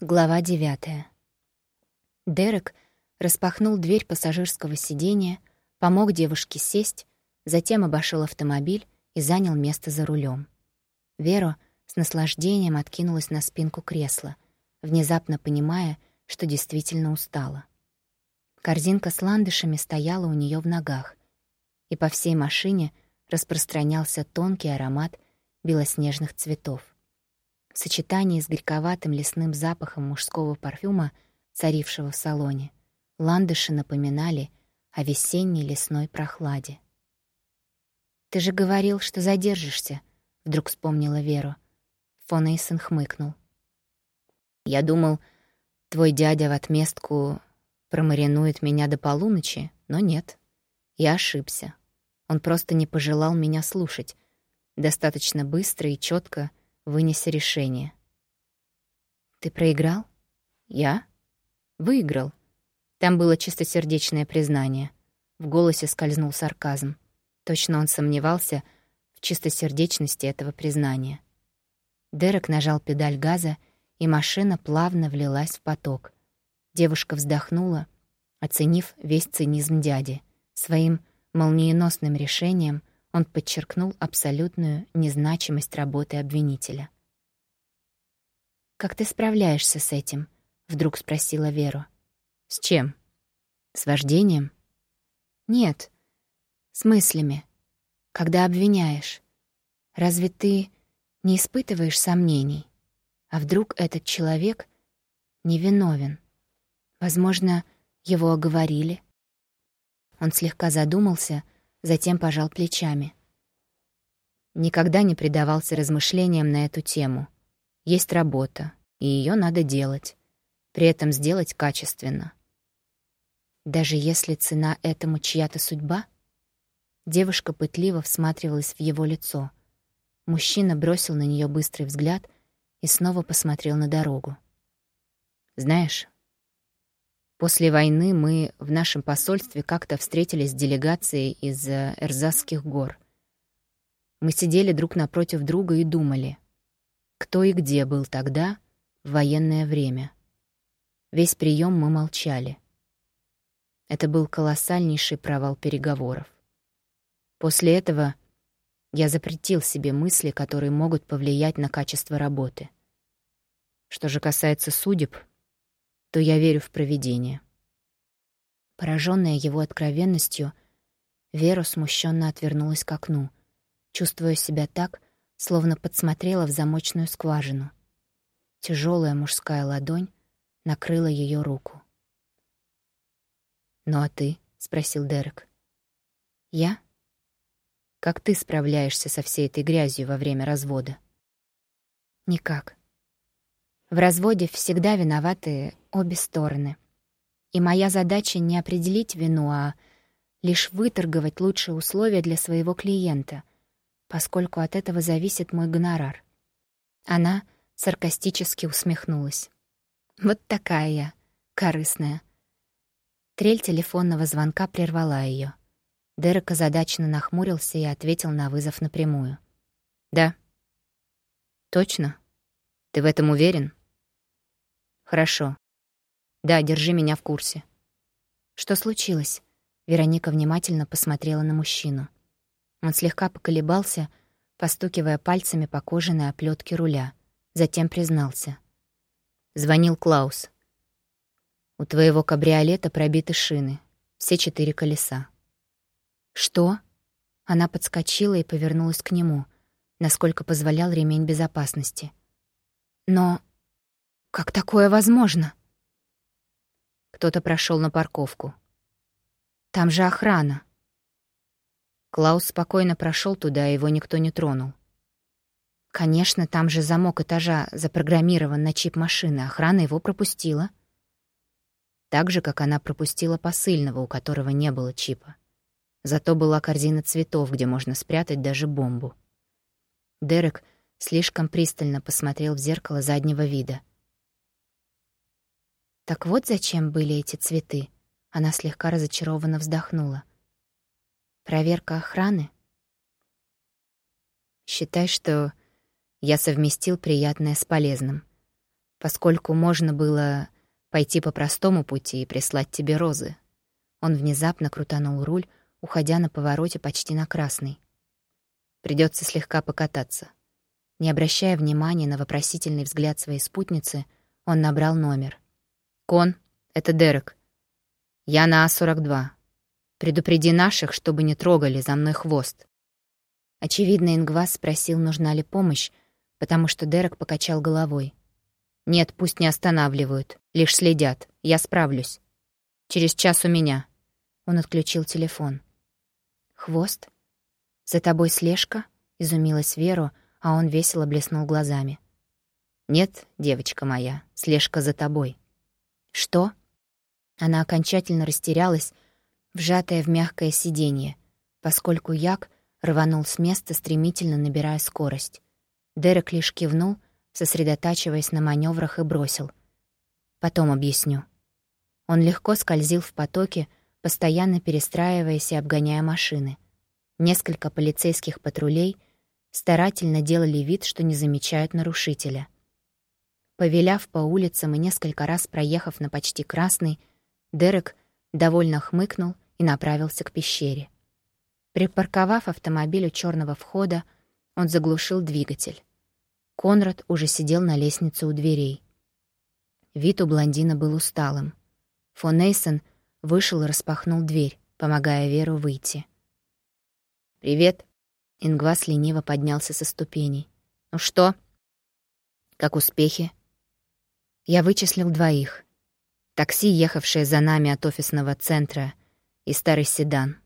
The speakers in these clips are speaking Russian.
Глава девятая. Дерек распахнул дверь пассажирского сиденья, помог девушке сесть, затем обошел автомобиль и занял место за рулем. Вера с наслаждением откинулась на спинку кресла, внезапно понимая, что действительно устала. Корзинка с ландышами стояла у нее в ногах, и по всей машине распространялся тонкий аромат белоснежных цветов. В сочетании с горьковатым лесным запахом мужского парфюма, царившего в салоне, ландыши напоминали о весенней лесной прохладе. «Ты же говорил, что задержишься», — вдруг вспомнила Веру. Фон Эйсон хмыкнул. «Я думал, твой дядя в отместку промаринует меня до полуночи, но нет. Я ошибся. Он просто не пожелал меня слушать. Достаточно быстро и четко вынеся решение. «Ты проиграл?» «Я?» «Выиграл». Там было чистосердечное признание. В голосе скользнул сарказм. Точно он сомневался в чистосердечности этого признания. Дерек нажал педаль газа, и машина плавно влилась в поток. Девушка вздохнула, оценив весь цинизм дяди. Своим молниеносным решением он подчеркнул абсолютную незначимость работы обвинителя. «Как ты справляешься с этим?» — вдруг спросила Веру. «С чем? С вождением?» «Нет, с мыслями. Когда обвиняешь. Разве ты не испытываешь сомнений? А вдруг этот человек невиновен? Возможно, его оговорили?» Он слегка задумался — затем пожал плечами. Никогда не предавался размышлениям на эту тему. Есть работа, и ее надо делать. При этом сделать качественно. Даже если цена этому чья-то судьба? Девушка пытливо всматривалась в его лицо. Мужчина бросил на нее быстрый взгляд и снова посмотрел на дорогу. «Знаешь, После войны мы в нашем посольстве как-то встретились с делегацией из э, Эрзасских гор. Мы сидели друг напротив друга и думали, кто и где был тогда, в военное время. Весь прием мы молчали. Это был колоссальнейший провал переговоров. После этого я запретил себе мысли, которые могут повлиять на качество работы. Что же касается судеб, то я верю в провидение. Пораженная его откровенностью, Вера смущенно отвернулась к окну, чувствуя себя так, словно подсмотрела в замочную скважину. Тяжелая мужская ладонь накрыла ее руку. «Ну а ты?» — спросил Дерек. «Я?» «Как ты справляешься со всей этой грязью во время развода?» «Никак. В разводе всегда виноваты обе стороны. И моя задача не определить вину, а лишь выторговать лучшие условия для своего клиента, поскольку от этого зависит мой гонорар. Она саркастически усмехнулась. Вот такая я, корыстная. Трель телефонного звонка прервала ее. Дерек озадаченно нахмурился и ответил на вызов напрямую. «Да». «Точно? Ты в этом уверен?» «Хорошо. Да, держи меня в курсе». «Что случилось?» Вероника внимательно посмотрела на мужчину. Он слегка поколебался, постукивая пальцами по кожаной оплетке руля. Затем признался. Звонил Клаус. «У твоего кабриолета пробиты шины. Все четыре колеса». «Что?» Она подскочила и повернулась к нему, насколько позволял ремень безопасности. «Но как такое возможно? Кто-то прошел на парковку. Там же охрана. Клаус спокойно прошел туда, и его никто не тронул. Конечно, там же замок этажа запрограммирован на чип машины, охрана его пропустила. Так же, как она пропустила посыльного, у которого не было чипа. Зато была корзина цветов, где можно спрятать даже бомбу. Дерек слишком пристально посмотрел в зеркало заднего вида. Так вот зачем были эти цветы. Она слегка разочарованно вздохнула. Проверка охраны? Считай, что я совместил приятное с полезным. поскольку можно было пойти по простому пути и прислать тебе розы. Он внезапно крутанул руль, уходя на повороте почти на красный. Придется слегка покататься. Не обращая внимания на вопросительный взгляд своей спутницы, он набрал номер. «Кон, это Дерек. Я на А-42. Предупреди наших, чтобы не трогали за мной хвост». Очевидно, Ингвас спросил, нужна ли помощь, потому что Дерек покачал головой. «Нет, пусть не останавливают, лишь следят. Я справлюсь. Через час у меня». Он отключил телефон. «Хвост? За тобой слежка?» — изумилась Веру, а он весело блеснул глазами. «Нет, девочка моя, слежка за тобой». «Что?» Она окончательно растерялась, вжатая в мягкое сиденье, поскольку Як рванул с места, стремительно набирая скорость. Дерек лишь кивнул, сосредотачиваясь на маневрах и бросил. «Потом объясню». Он легко скользил в потоке, постоянно перестраиваясь и обгоняя машины. Несколько полицейских патрулей старательно делали вид, что не замечают нарушителя. Повеляв по улицам и несколько раз проехав на почти красный, Дерек довольно хмыкнул и направился к пещере. Припарковав автомобиль у черного входа, он заглушил двигатель. Конрад уже сидел на лестнице у дверей. Вид у блондина был усталым. Фон Эйсон вышел и распахнул дверь, помогая Веру выйти. «Привет!» Ингвас лениво поднялся со ступеней. «Ну что? Как успехи?» Я вычислил двоих. Такси, ехавшее за нами от офисного центра, и старый седан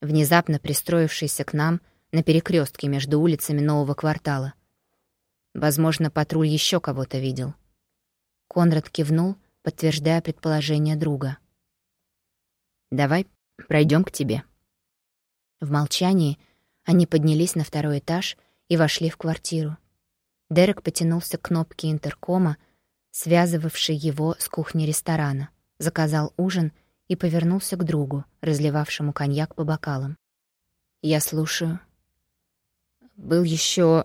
внезапно пристроившийся к нам на перекрестке между улицами нового квартала. Возможно, патруль еще кого-то видел. Конрад кивнул, подтверждая предположение друга. «Давай пройдем к тебе». В молчании они поднялись на второй этаж и вошли в квартиру. Дерек потянулся к кнопке интеркома, связывавшей его с кухней ресторана, заказал ужин — и повернулся к другу, разливавшему коньяк по бокалам. «Я слушаю». «Был еще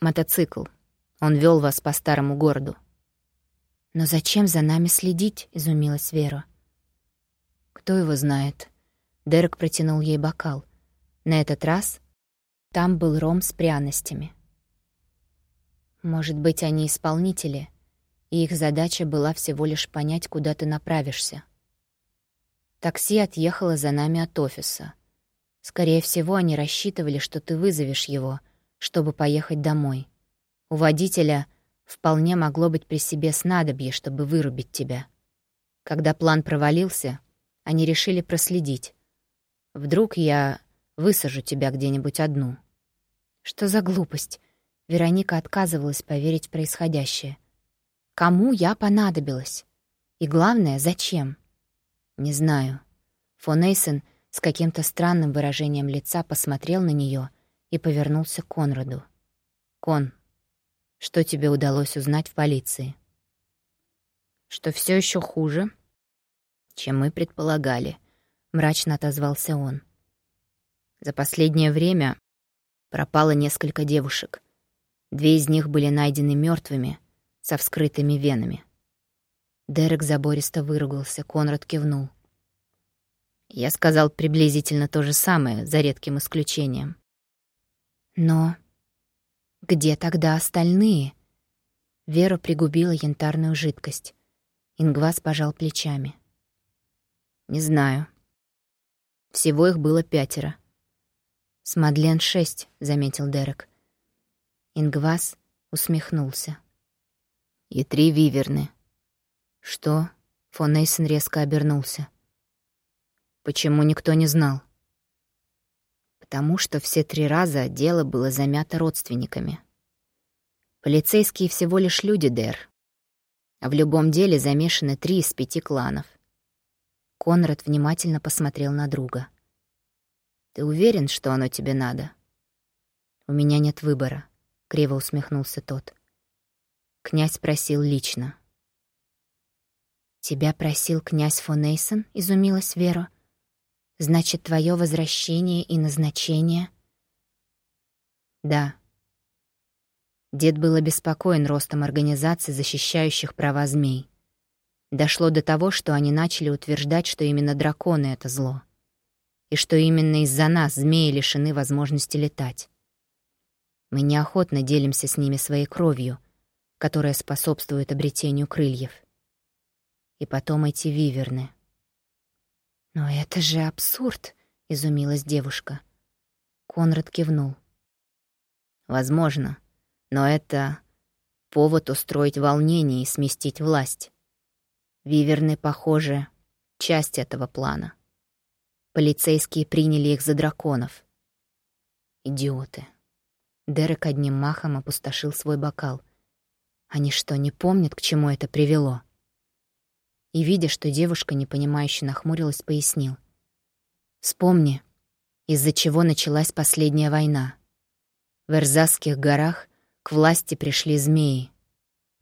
мотоцикл. Он вел вас по старому городу». «Но зачем за нами следить?» — изумилась Вера. «Кто его знает?» Дерек протянул ей бокал. На этот раз там был ром с пряностями. «Может быть, они исполнители, и их задача была всего лишь понять, куда ты направишься». Такси отъехало за нами от офиса. Скорее всего, они рассчитывали, что ты вызовешь его, чтобы поехать домой. У водителя вполне могло быть при себе снадобье, чтобы вырубить тебя. Когда план провалился, они решили проследить. Вдруг я высажу тебя где-нибудь одну. Что за глупость? Вероника отказывалась поверить в происходящее. Кому я понадобилась? И главное, зачем? «Не знаю». Фон Эйсен с каким-то странным выражением лица посмотрел на нее и повернулся к Конраду. «Кон, что тебе удалось узнать в полиции?» «Что все еще хуже, чем мы предполагали», — мрачно отозвался он. «За последнее время пропало несколько девушек. Две из них были найдены мертвыми, со вскрытыми венами. Дерек забористо выругался, Конрад кивнул. Я сказал приблизительно то же самое, за редким исключением. Но где тогда остальные? Вера пригубила янтарную жидкость. Ингвас пожал плечами. Не знаю. Всего их было пятеро. С шесть, заметил Дерек. Ингвас усмехнулся. И три виверны. «Что?» — фон Эйсон резко обернулся. «Почему никто не знал?» «Потому что все три раза дело было замято родственниками. Полицейские всего лишь люди, Дэр. А в любом деле замешаны три из пяти кланов». Конрад внимательно посмотрел на друга. «Ты уверен, что оно тебе надо?» «У меня нет выбора», — криво усмехнулся тот. Князь просил лично. «Тебя просил князь фон Эйсон?» — изумилась Вера. «Значит, твое возвращение и назначение?» «Да». Дед был обеспокоен ростом организаций, защищающих права змей. Дошло до того, что они начали утверждать, что именно драконы — это зло. И что именно из-за нас змеи лишены возможности летать. Мы неохотно делимся с ними своей кровью, которая способствует обретению крыльев. И потом эти виверны. «Но это же абсурд!» — изумилась девушка. Конрад кивнул. «Возможно, но это повод устроить волнение и сместить власть. Виверны, похоже, часть этого плана. Полицейские приняли их за драконов. Идиоты. Дерек одним махом опустошил свой бокал. Они что, не помнят, к чему это привело? И, видя, что девушка, непонимающе нахмурилась, пояснил. «Вспомни, из-за чего началась последняя война. В Эрзасских горах к власти пришли змеи.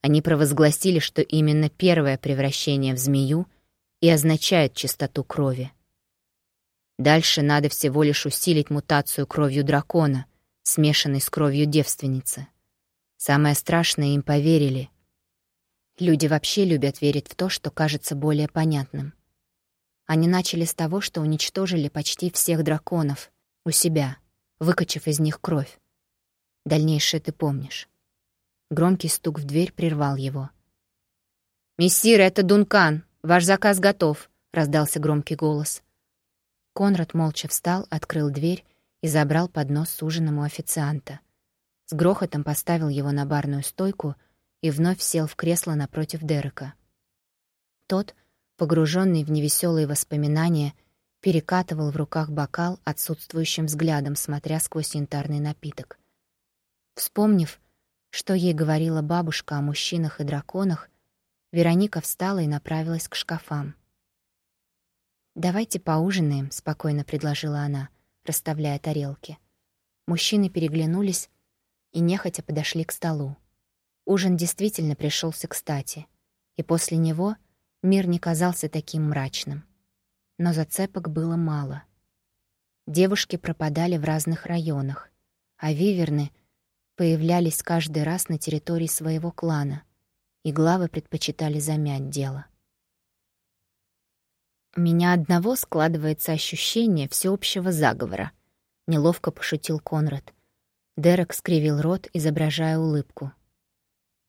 Они провозгласили, что именно первое превращение в змею и означает чистоту крови. Дальше надо всего лишь усилить мутацию кровью дракона, смешанной с кровью девственницы. Самое страшное им поверили. Люди вообще любят верить в то, что кажется более понятным. Они начали с того, что уничтожили почти всех драконов у себя, выкачав из них кровь. Дальнейшее ты помнишь. Громкий стук в дверь прервал его. «Мессир, это Дункан! Ваш заказ готов!» — раздался громкий голос. Конрад молча встал, открыл дверь и забрал поднос с ужином у официанта. С грохотом поставил его на барную стойку и вновь сел в кресло напротив Дерека. Тот, погруженный в невеселые воспоминания, перекатывал в руках бокал отсутствующим взглядом, смотря сквозь янтарный напиток. Вспомнив, что ей говорила бабушка о мужчинах и драконах, Вероника встала и направилась к шкафам. «Давайте поужинаем», — спокойно предложила она, расставляя тарелки. Мужчины переглянулись и нехотя подошли к столу. Ужин действительно пришелся кстати, и после него мир не казался таким мрачным. Но зацепок было мало. Девушки пропадали в разных районах, а виверны — появлялись каждый раз на территории своего клана, и главы предпочитали замять дело. «У меня одного складывается ощущение всеобщего заговора», — неловко пошутил Конрад. Дерек скривил рот, изображая улыбку.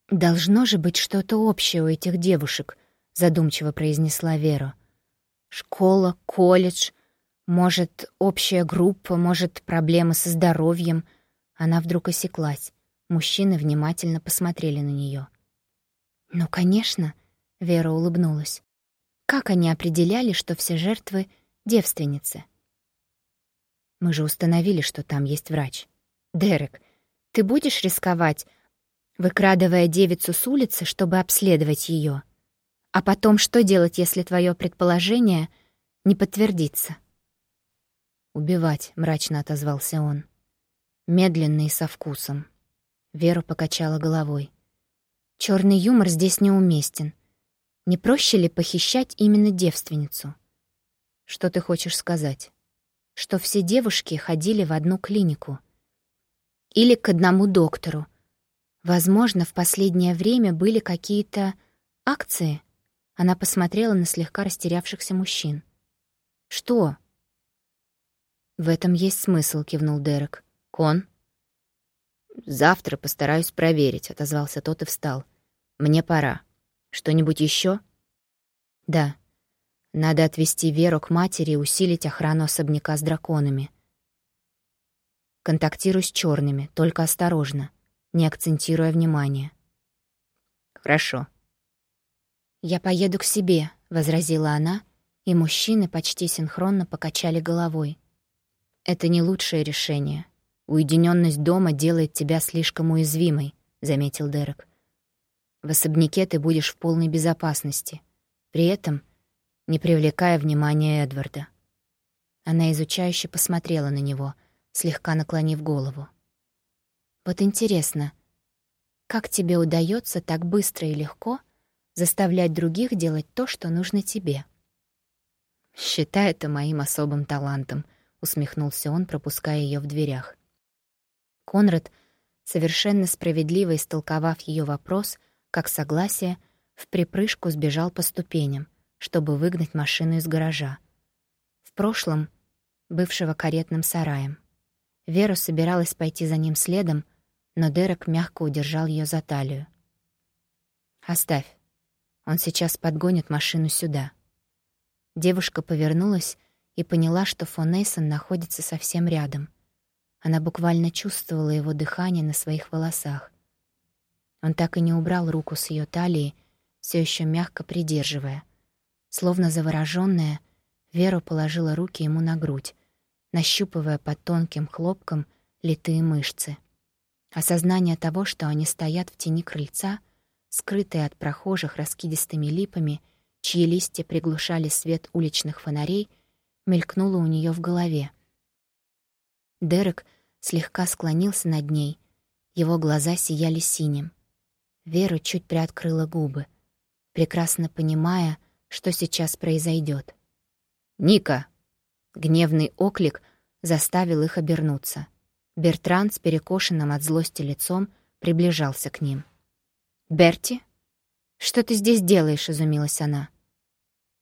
«Должно же быть что-то общее у этих девушек», — задумчиво произнесла Вера. «Школа, колледж, может, общая группа, может, проблемы со здоровьем — она вдруг осеклась. Мужчины внимательно посмотрели на нее. «Ну, конечно», — Вера улыбнулась. «Как они определяли, что все жертвы — девственницы?» «Мы же установили, что там есть врач. Дерек, ты будешь рисковать, выкрадывая девицу с улицы, чтобы обследовать ее? А потом что делать, если твое предположение не подтвердится?» «Убивать», — мрачно отозвался он медленно и со вкусом. Вера покачала головой. Черный юмор здесь неуместен. Не проще ли похищать именно девственницу? Что ты хочешь сказать? Что все девушки ходили в одну клинику. Или к одному доктору. Возможно, в последнее время были какие-то акции. Она посмотрела на слегка растерявшихся мужчин. «Что?» «В этом есть смысл», — кивнул Дерек. «Кон?» «Завтра постараюсь проверить», — отозвался тот и встал. «Мне пора. Что-нибудь еще? «Да. Надо отвезти Веру к матери и усилить охрану особняка с драконами. Контактируй с черными, только осторожно, не акцентируя внимание». «Хорошо». «Я поеду к себе», — возразила она, и мужчины почти синхронно покачали головой. «Это не лучшее решение». «Уединенность дома делает тебя слишком уязвимой», — заметил Дерек. «В особняке ты будешь в полной безопасности, при этом не привлекая внимания Эдварда». Она изучающе посмотрела на него, слегка наклонив голову. «Вот интересно, как тебе удается так быстро и легко заставлять других делать то, что нужно тебе?» «Считай это моим особым талантом», — усмехнулся он, пропуская ее в дверях. Конрад совершенно справедливо истолковав ее вопрос, как согласие, в припрыжку сбежал по ступеням, чтобы выгнать машину из гаража. В прошлом — бывшего каретным сараем. Вера собиралась пойти за ним следом, но Дерек мягко удержал ее за талию. «Оставь. Он сейчас подгонит машину сюда». Девушка повернулась и поняла, что фон Эйсон находится совсем рядом. Она буквально чувствовала его дыхание на своих волосах. Он так и не убрал руку с ее талии, все еще мягко придерживая. Словно заворожённая, Вера положила руки ему на грудь, нащупывая под тонким хлопком литые мышцы. Осознание того, что они стоят в тени крыльца, скрытые от прохожих раскидистыми липами, чьи листья приглушали свет уличных фонарей, мелькнуло у нее в голове. Дерек слегка склонился над ней, его глаза сияли синим. Вера чуть приоткрыла губы, прекрасно понимая, что сейчас произойдет. «Ника!» Гневный оклик заставил их обернуться. Бертран с перекошенным от злости лицом приближался к ним. «Берти? Что ты здесь делаешь?» — изумилась она.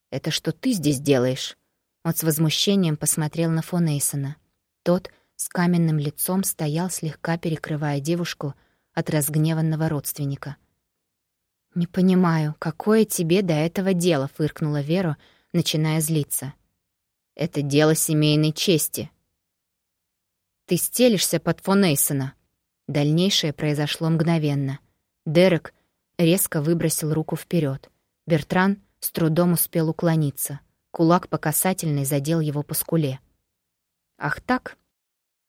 «Это что ты здесь делаешь?» Он с возмущением посмотрел на фон Эйсона. Тот с каменным лицом стоял, слегка перекрывая девушку от разгневанного родственника. «Не понимаю, какое тебе до этого дело?» — фыркнула Вера, начиная злиться. «Это дело семейной чести», ты стелишься под фон Эйсона». Дальнейшее произошло мгновенно. Дерек резко выбросил руку вперед. Бертран с трудом успел уклониться. Кулак по касательной задел его по скуле. «Ах так?»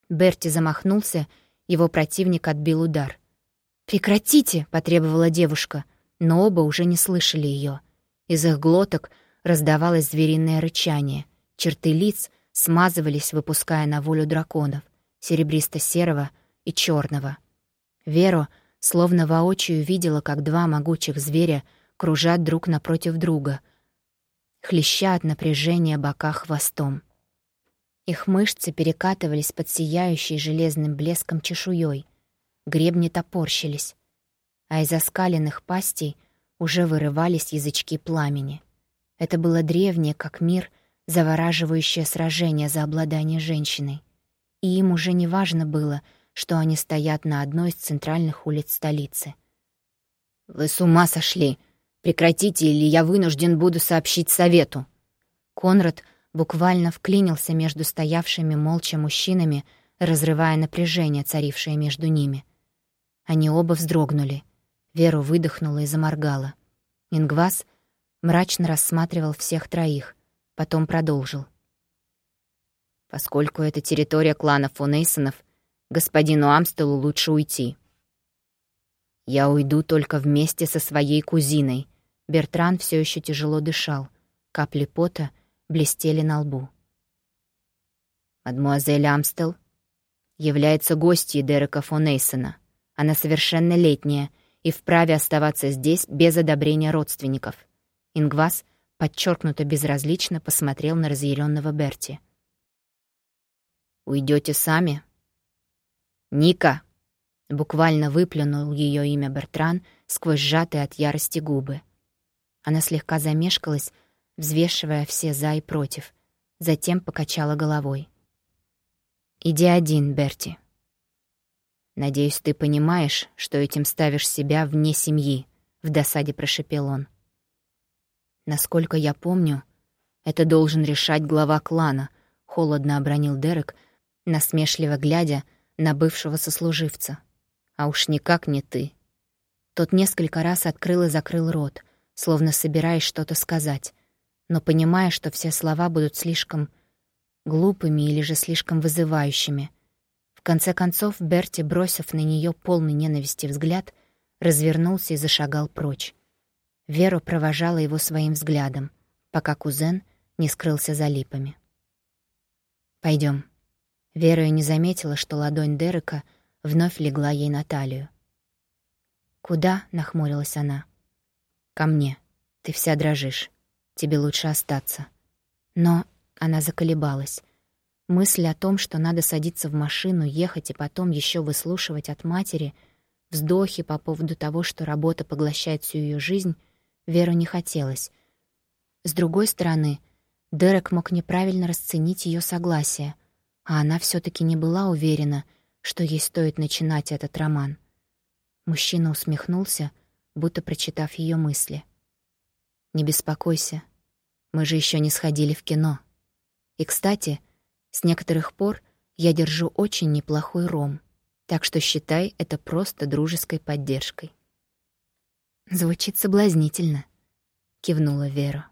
Берти замахнулся, его противник отбил удар. «Прекратите!» — потребовала девушка, но оба уже не слышали ее. Из их глоток раздавалось звериное рычание. Черты лиц смазывались, выпуская на волю драконов серебристо-серого и черного. Веру словно воочию видела, как два могучих зверя кружат друг напротив друга, хлеща от напряжения бока хвостом. Их мышцы перекатывались под сияющей железным блеском чешуей, гребни топорщились, а из оскаленных пастей уже вырывались язычки пламени. Это было древнее, как мир, завораживающее сражение за обладание женщиной и им уже не важно было, что они стоят на одной из центральных улиц столицы. «Вы с ума сошли! Прекратите, или я вынужден буду сообщить совету!» Конрад буквально вклинился между стоявшими молча мужчинами, разрывая напряжение, царившее между ними. Они оба вздрогнули. Веру выдохнула и заморгала. Ингвас мрачно рассматривал всех троих, потом продолжил. Поскольку это территория клана Фонейсонов, господину Амстелу лучше уйти. Я уйду только вместе со своей кузиной. Бертран все еще тяжело дышал. Капли пота блестели на лбу. Мадмуазель Амстел является гостьей Дерека Фонейсона. Она совершеннолетняя и вправе оставаться здесь без одобрения родственников. Ингвас подчеркнуто безразлично посмотрел на разъяренного Берти. Уйдете сами?» «Ника!» — буквально выплюнул ее имя Бертран сквозь сжатые от ярости губы. Она слегка замешкалась, взвешивая все «за» и «против», затем покачала головой. «Иди один, Берти. Надеюсь, ты понимаешь, что этим ставишь себя вне семьи», — в досаде прошепел он. «Насколько я помню, это должен решать глава клана», — холодно обронил Дерек, насмешливо глядя на бывшего сослуживца. «А уж никак не ты». Тот несколько раз открыл и закрыл рот, словно собираясь что-то сказать, но понимая, что все слова будут слишком глупыми или же слишком вызывающими. В конце концов, Берти, бросив на нее полный ненависти взгляд, развернулся и зашагал прочь. Вера провожала его своим взглядом, пока кузен не скрылся за липами. Пойдем. Вера и не заметила, что ладонь Дерека вновь легла ей на талию. «Куда?» — нахмурилась она. «Ко мне. Ты вся дрожишь. Тебе лучше остаться». Но она заколебалась. Мысль о том, что надо садиться в машину, ехать и потом еще выслушивать от матери вздохи по поводу того, что работа поглощает всю ее жизнь, Веру не хотелось. С другой стороны, Дерек мог неправильно расценить ее согласие, а она все таки не была уверена, что ей стоит начинать этот роман. Мужчина усмехнулся, будто прочитав ее мысли. «Не беспокойся, мы же еще не сходили в кино. И, кстати, с некоторых пор я держу очень неплохой ром, так что считай это просто дружеской поддержкой». «Звучит соблазнительно», — кивнула Вера.